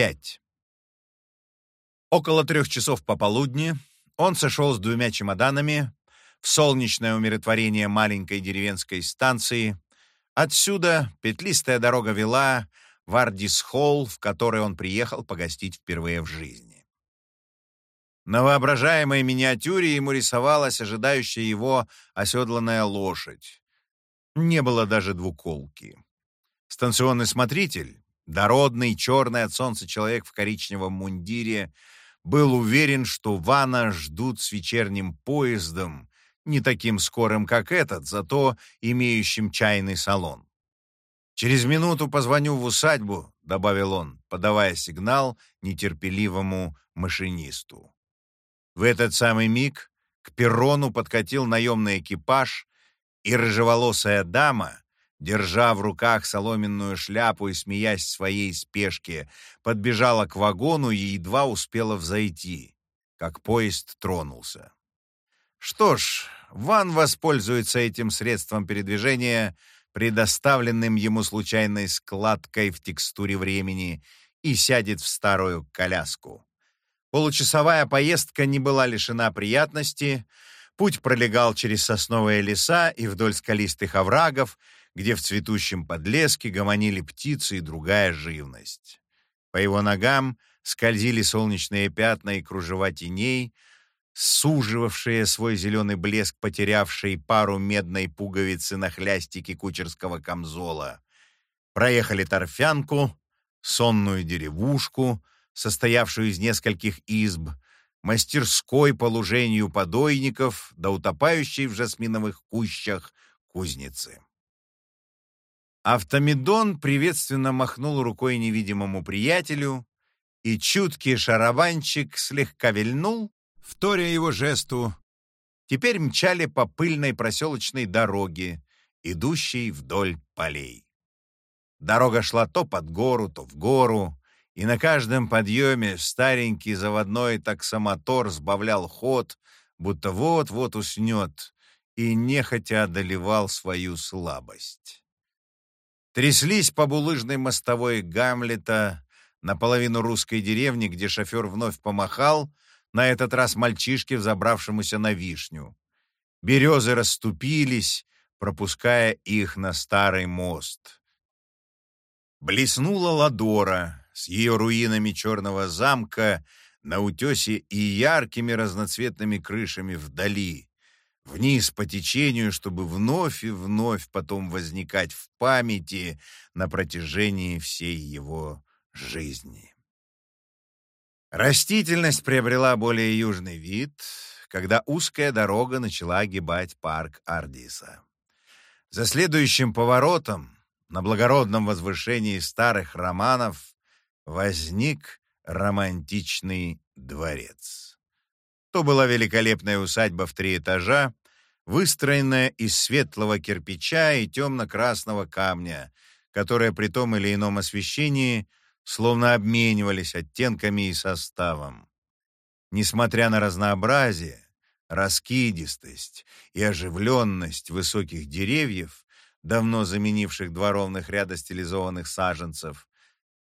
5. Около трех часов пополудни он сошел с двумя чемоданами в солнечное умиротворение маленькой деревенской станции. Отсюда петлистая дорога вела в Ардис-холл, в который он приехал погостить впервые в жизни. На воображаемой миниатюре ему рисовалась ожидающая его оседланная лошадь. Не было даже двуколки. Станционный смотритель, дородный, черный от солнца человек в коричневом мундире, был уверен, что Вана ждут с вечерним поездом, не таким скорым, как этот, зато имеющим чайный салон. «Через минуту позвоню в усадьбу», — добавил он, подавая сигнал нетерпеливому машинисту. В этот самый миг к перрону подкатил наемный экипаж, и рыжеволосая дама, держа в руках соломенную шляпу и смеясь своей спешке, подбежала к вагону и едва успела взойти, как поезд тронулся. Что ж, Ван воспользуется этим средством передвижения, предоставленным ему случайной складкой в текстуре времени, и сядет в старую коляску. Получасовая поездка не была лишена приятности, путь пролегал через сосновые леса и вдоль скалистых оврагов, где в цветущем подлеске гомонили птицы и другая живность. По его ногам скользили солнечные пятна и кружева теней, суживавшие свой зеленый блеск, потерявший пару медной пуговицы на хлястике кучерского камзола. Проехали торфянку, сонную деревушку, состоявшую из нескольких изб, мастерской по лужению подойников да утопающей в жасминовых кущах кузницы. Автомедон приветственно махнул рукой невидимому приятелю, и чуткий шарабанчик слегка вильнул, вторя его жесту. Теперь мчали по пыльной проселочной дороге, идущей вдоль полей. Дорога шла то под гору, то в гору, и на каждом подъеме старенький заводной таксомотор сбавлял ход, будто вот-вот уснет, и нехотя одолевал свою слабость. Тряслись по булыжной мостовой Гамлета наполовину русской деревни, где шофер вновь помахал, на этот раз мальчишке, взобравшемуся на вишню. Березы расступились, пропуская их на старый мост. Блеснула Ладора с ее руинами черного замка на утесе и яркими разноцветными крышами вдали вниз по течению, чтобы вновь и вновь потом возникать в памяти на протяжении всей его жизни. Растительность приобрела более южный вид, когда узкая дорога начала огибать парк Ардиса. За следующим поворотом, на благородном возвышении старых романов, возник романтичный дворец. То была великолепная усадьба в три этажа, выстроенная из светлого кирпича и темно-красного камня, которые при том или ином освещении словно обменивались оттенками и составом. Несмотря на разнообразие, раскидистость и оживленность высоких деревьев, давно заменивших два ровных ряда стилизованных саженцев,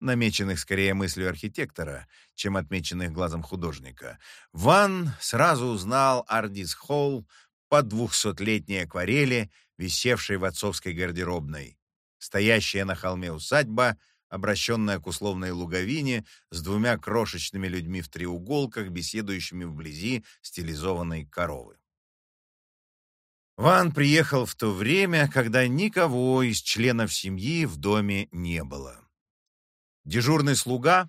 намеченных скорее мыслью архитектора, чем отмеченных глазом художника. Ван сразу узнал Ардис Холл по двухсотлетней акварели, висевшей в отцовской гардеробной. Стоящая на холме усадьба, обращенная к условной луговине, с двумя крошечными людьми в треуголках, беседующими вблизи стилизованной коровы. Ван приехал в то время, когда никого из членов семьи в доме не было. Дежурный слуга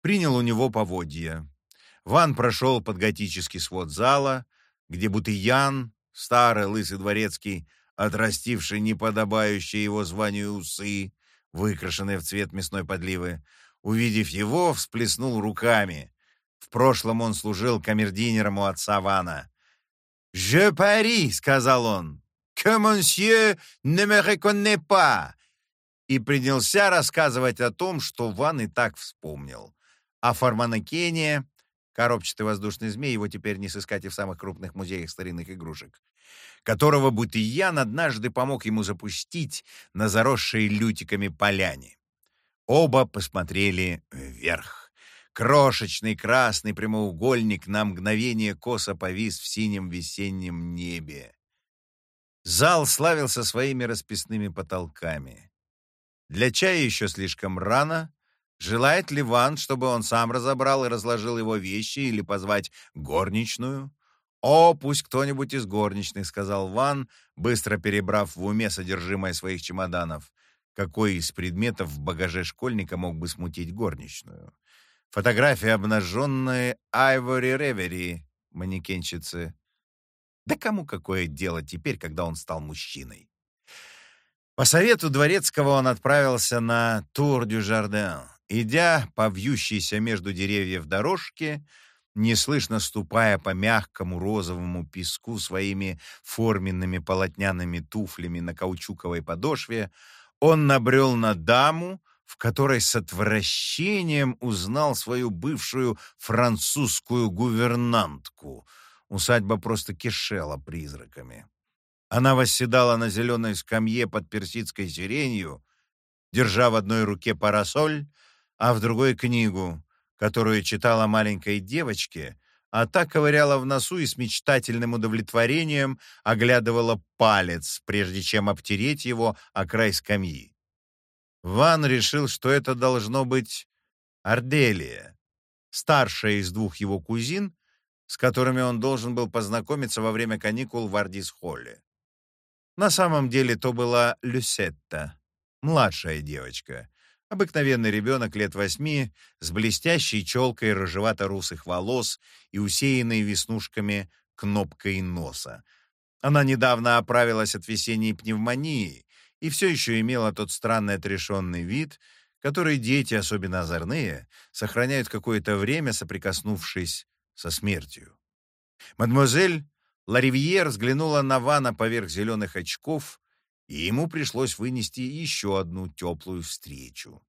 принял у него поводья. Ван прошел под готический свод зала, где Бутыян, старый лысый дворецкий, отрастивший неподобающие его званию усы, выкрашенные в цвет мясной подливы, увидев его, всплеснул руками. В прошлом он служил камердинером у отца Вана. «Je parie», — сказал он, — «que monsieur ne me reconnaît pas и принялся рассказывать о том, что Ван и так вспомнил. А Фарманакения, коробчатый воздушный змей, его теперь не сыскать и в самых крупных музеях старинных игрушек, которого Бутиян однажды помог ему запустить на заросшие лютиками поляне. Оба посмотрели вверх. Крошечный красный прямоугольник на мгновение косо повис в синем весеннем небе. Зал славился своими расписными потолками. Для чая еще слишком рано. Желает ли Ван, чтобы он сам разобрал и разложил его вещи или позвать горничную? «О, пусть кто-нибудь из горничных», — сказал Ван, быстро перебрав в уме содержимое своих чемоданов. Какой из предметов в багаже школьника мог бы смутить горничную? Фотография обнаженной Айвори Ревери, манекенщицы. Да кому какое дело теперь, когда он стал мужчиной? По совету Дворецкого он отправился на Тур дю Жарден. Идя по вьющейся между деревьев дорожке, неслышно ступая по мягкому розовому песку своими форменными полотняными туфлями на каучуковой подошве, он набрел на даму, в которой с отвращением узнал свою бывшую французскую гувернантку. Усадьба просто кишела призраками. Она восседала на зеленой скамье под персидской сиренью, держа в одной руке парасоль, а в другой книгу, которую читала маленькой девочке, а та ковыряла в носу и с мечтательным удовлетворением оглядывала палец, прежде чем обтереть его о край скамьи. Ван решил, что это должно быть Арделия, старшая из двух его кузин, с которыми он должен был познакомиться во время каникул в Ардис-Холле. На самом деле то была Люсетта, младшая девочка, обыкновенный ребенок лет восьми, с блестящей челкой рыжевато-русых волос и усеянной веснушками кнопкой носа. Она недавно оправилась от весенней пневмонии и все еще имела тот странный отрешенный вид, который дети, особенно озорные, сохраняют какое-то время, соприкоснувшись со смертью. Мадемуазель Ларивьер взглянула на Вана поверх зеленых очков, и ему пришлось вынести еще одну теплую встречу.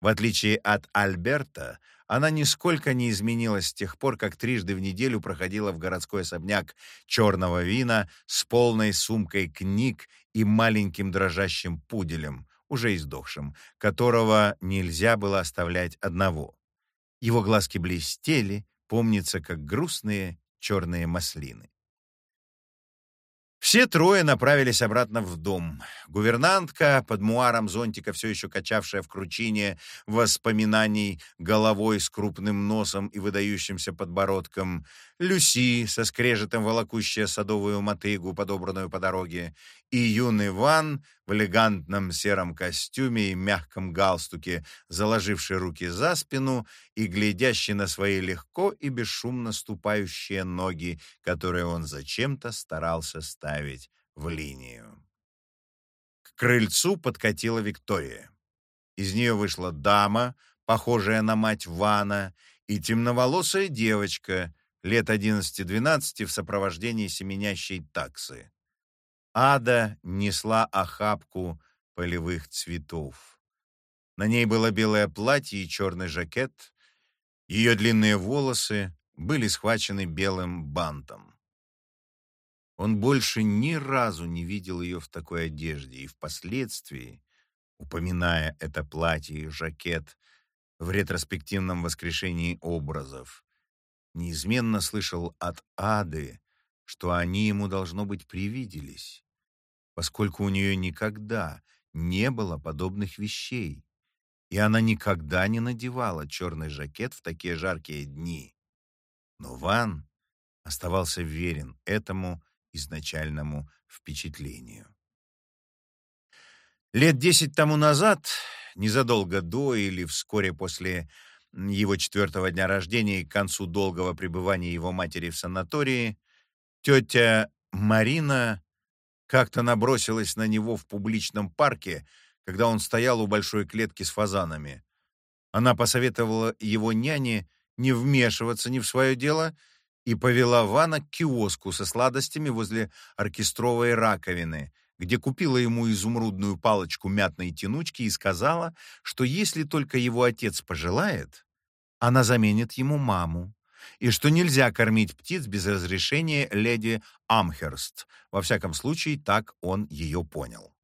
В отличие от Альберта, она нисколько не изменилась с тех пор, как трижды в неделю проходила в городской особняк черного вина с полной сумкой книг и маленьким дрожащим пуделем, уже издохшим, которого нельзя было оставлять одного. Его глазки блестели, помнится, как грустные черные маслины. Все трое направились обратно в дом. Гувернантка, под муаром зонтика, все еще качавшая в кручине воспоминаний головой с крупным носом и выдающимся подбородком, Люси, со скрежетом волокущая садовую мотыгу, подобранную по дороге, и юный Ван в элегантном сером костюме и мягком галстуке, заложивший руки за спину и глядящий на свои легко и бесшумно ступающие ноги, которые он зачем-то старался ставить в линию. К крыльцу подкатила Виктория. Из нее вышла дама, похожая на мать Вана, и темноволосая девочка — лет 11-12 в сопровождении семенящей таксы. Ада несла охапку полевых цветов. На ней было белое платье и черный жакет. Ее длинные волосы были схвачены белым бантом. Он больше ни разу не видел ее в такой одежде, и впоследствии, упоминая это платье и жакет в ретроспективном воскрешении образов, неизменно слышал от Ады, что они ему, должно быть, привиделись, поскольку у нее никогда не было подобных вещей, и она никогда не надевала черный жакет в такие жаркие дни. Но Ван оставался верен этому изначальному впечатлению. Лет десять тому назад, незадолго до или вскоре после его четвертого дня рождения и к концу долгого пребывания его матери в санатории, тетя Марина как-то набросилась на него в публичном парке, когда он стоял у большой клетки с фазанами. Она посоветовала его няне не вмешиваться ни в свое дело и повела Вана к киоску со сладостями возле оркестровой раковины, где купила ему изумрудную палочку мятной тянучки и сказала, что если только его отец пожелает, она заменит ему маму, и что нельзя кормить птиц без разрешения леди Амхерст. Во всяком случае, так он ее понял.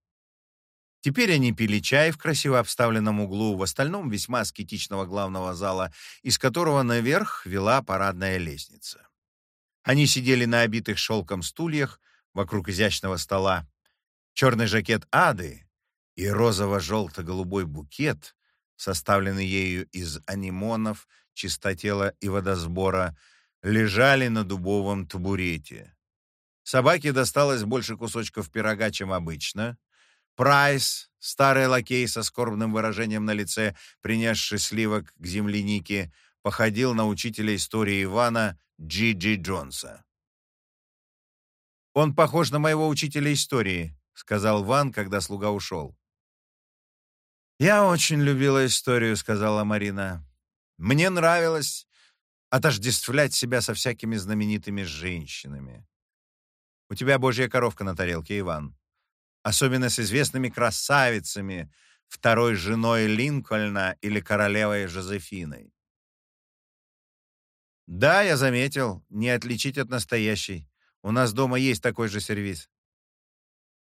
Теперь они пили чай в красиво обставленном углу, в остальном весьма аскетичного главного зала, из которого наверх вела парадная лестница. Они сидели на обитых шелком стульях вокруг изящного стола. Черный жакет Ады и розово-желто-голубой букет, составленный ею из анимонов, чистотела и водосбора, лежали на дубовом табурете. Собаке досталось больше кусочков пирога, чем обычно. Прайс, старый лакей со скорбным выражением на лице, принесший сливок к землянике, походил на учителя истории Ивана Джи Джи Джонса. «Он похож на моего учителя истории», — сказал Ван, когда слуга ушел. «Я очень любила историю», — сказала Марина. «Мне нравилось отождествлять себя со всякими знаменитыми женщинами. У тебя божья коровка на тарелке, Иван особенно с известными красавицами, второй женой Линкольна или королевой Жозефиной. Да, я заметил, не отличить от настоящей. У нас дома есть такой же сервиз.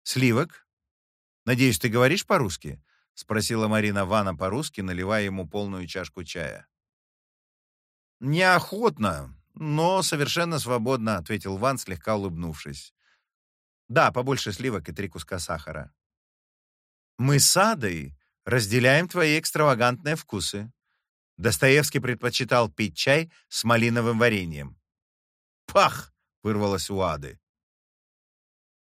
Сливок? Надеюсь, ты говоришь по-русски? спросила Марина Вана по-русски, наливая ему полную чашку чая. Неохотно, но совершенно свободно, ответил Ван, слегка улыбнувшись. Да, побольше сливок и три куска сахара. Мы с Адой разделяем твои экстравагантные вкусы. Достоевский предпочитал пить чай с малиновым вареньем. Пах! вырвалось у Ады.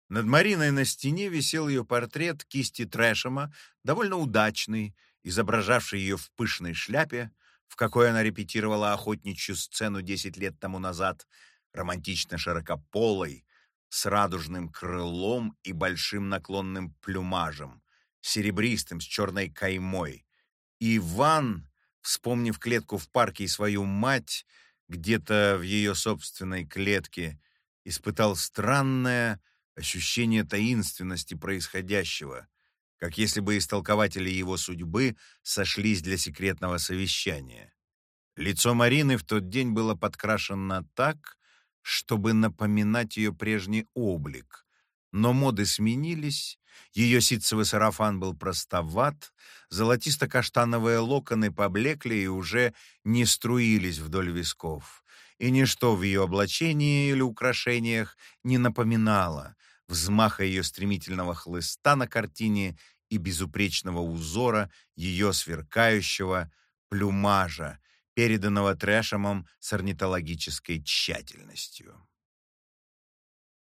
Над Мариной на стене висел ее портрет кисти Трэшема, довольно удачный, изображавший ее в пышной шляпе, в какой она репетировала охотничью сцену десять лет тому назад, романтично широкополой, с радужным крылом и большим наклонным плюмажем, серебристым, с черной каймой. Иван, вспомнив клетку в парке и свою мать, где-то в ее собственной клетке, испытал странное ощущение таинственности происходящего, как если бы истолкователи его судьбы сошлись для секретного совещания. Лицо Марины в тот день было подкрашено так, чтобы напоминать ее прежний облик. Но моды сменились, ее ситцевый сарафан был простоват, золотисто-каштановые локоны поблекли и уже не струились вдоль висков. И ничто в ее облачении или украшениях не напоминало взмаха ее стремительного хлыста на картине и безупречного узора ее сверкающего плюмажа, переданного Трэшемом с орнитологической тщательностью.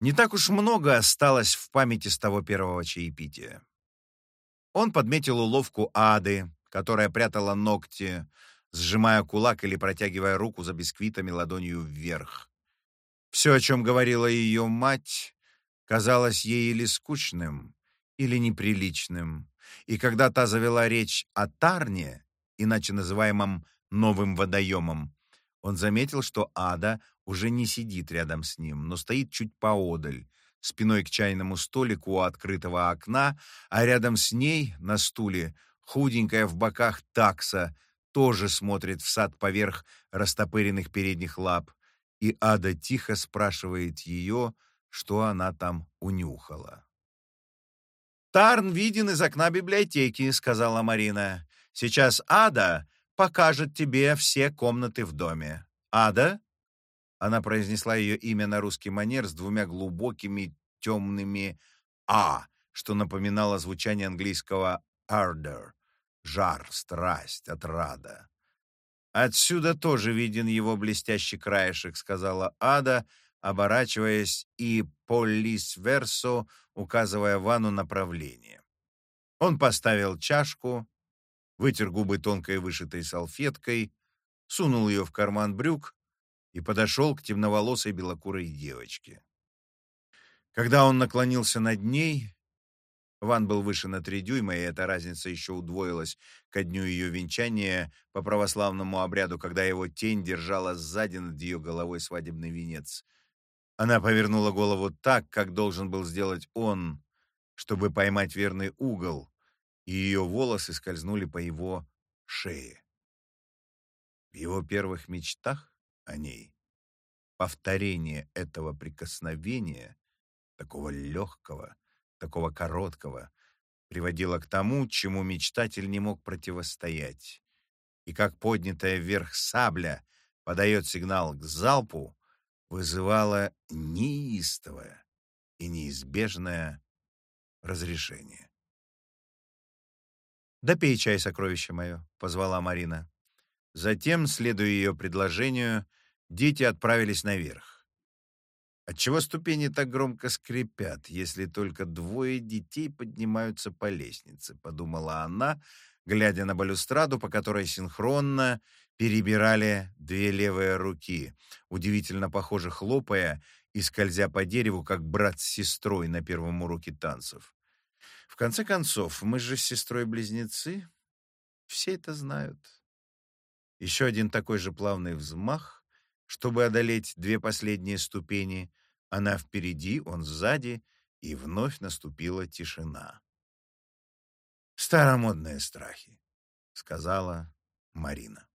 Не так уж много осталось в памяти с того первого чаепития. Он подметил уловку Ады, которая прятала ногти, сжимая кулак или протягивая руку за бисквитами ладонью вверх. Все, о чем говорила ее мать, казалось ей или скучным, или неприличным. И когда та завела речь о Тарне, иначе называемом новым водоемом. Он заметил, что Ада уже не сидит рядом с ним, но стоит чуть поодаль, спиной к чайному столику у открытого окна, а рядом с ней, на стуле, худенькая в боках такса, тоже смотрит в сад поверх растопыренных передних лап, и Ада тихо спрашивает ее, что она там унюхала. «Тарн виден из окна библиотеки», — сказала Марина. «Сейчас Ада покажет тебе все комнаты в доме. Ада?» Она произнесла ее имя на русский манер с двумя глубокими темными «а», что напоминало звучание английского «ardor» — жар, страсть, отрада. «Отсюда тоже виден его блестящий краешек», — сказала Ада, оборачиваясь и полис версо, указывая Вану направление. Он поставил чашку, вытер губы тонкой вышитой салфеткой, сунул ее в карман брюк и подошел к темноволосой белокурой девочке. Когда он наклонился над ней, Ван был выше на три дюйма, и эта разница еще удвоилась ко дню ее венчания по православному обряду, когда его тень держала сзади над ее головой свадебный венец. Она повернула голову так, как должен был сделать он, чтобы поймать верный угол, и ее волосы скользнули по его шее. В его первых мечтах о ней повторение этого прикосновения, такого легкого, такого короткого, приводила к тому, чему мечтатель не мог противостоять. И как поднятая вверх сабля подает сигнал к залпу, вызывала неистовое и неизбежное разрешение. «Допей чай, сокровище мое», — позвала Марина. Затем, следуя ее предложению, дети отправились наверх. Отчего ступени так громко скрипят, если только двое детей поднимаются по лестнице, подумала она, глядя на балюстраду, по которой синхронно перебирали две левые руки, удивительно похоже хлопая и скользя по дереву, как брат с сестрой на первом уроке танцев. В конце концов, мы же с сестрой близнецы, все это знают. Еще один такой же плавный взмах, чтобы одолеть две последние ступени. Она впереди, он сзади, и вновь наступила тишина. «Старомодные страхи», — сказала Марина.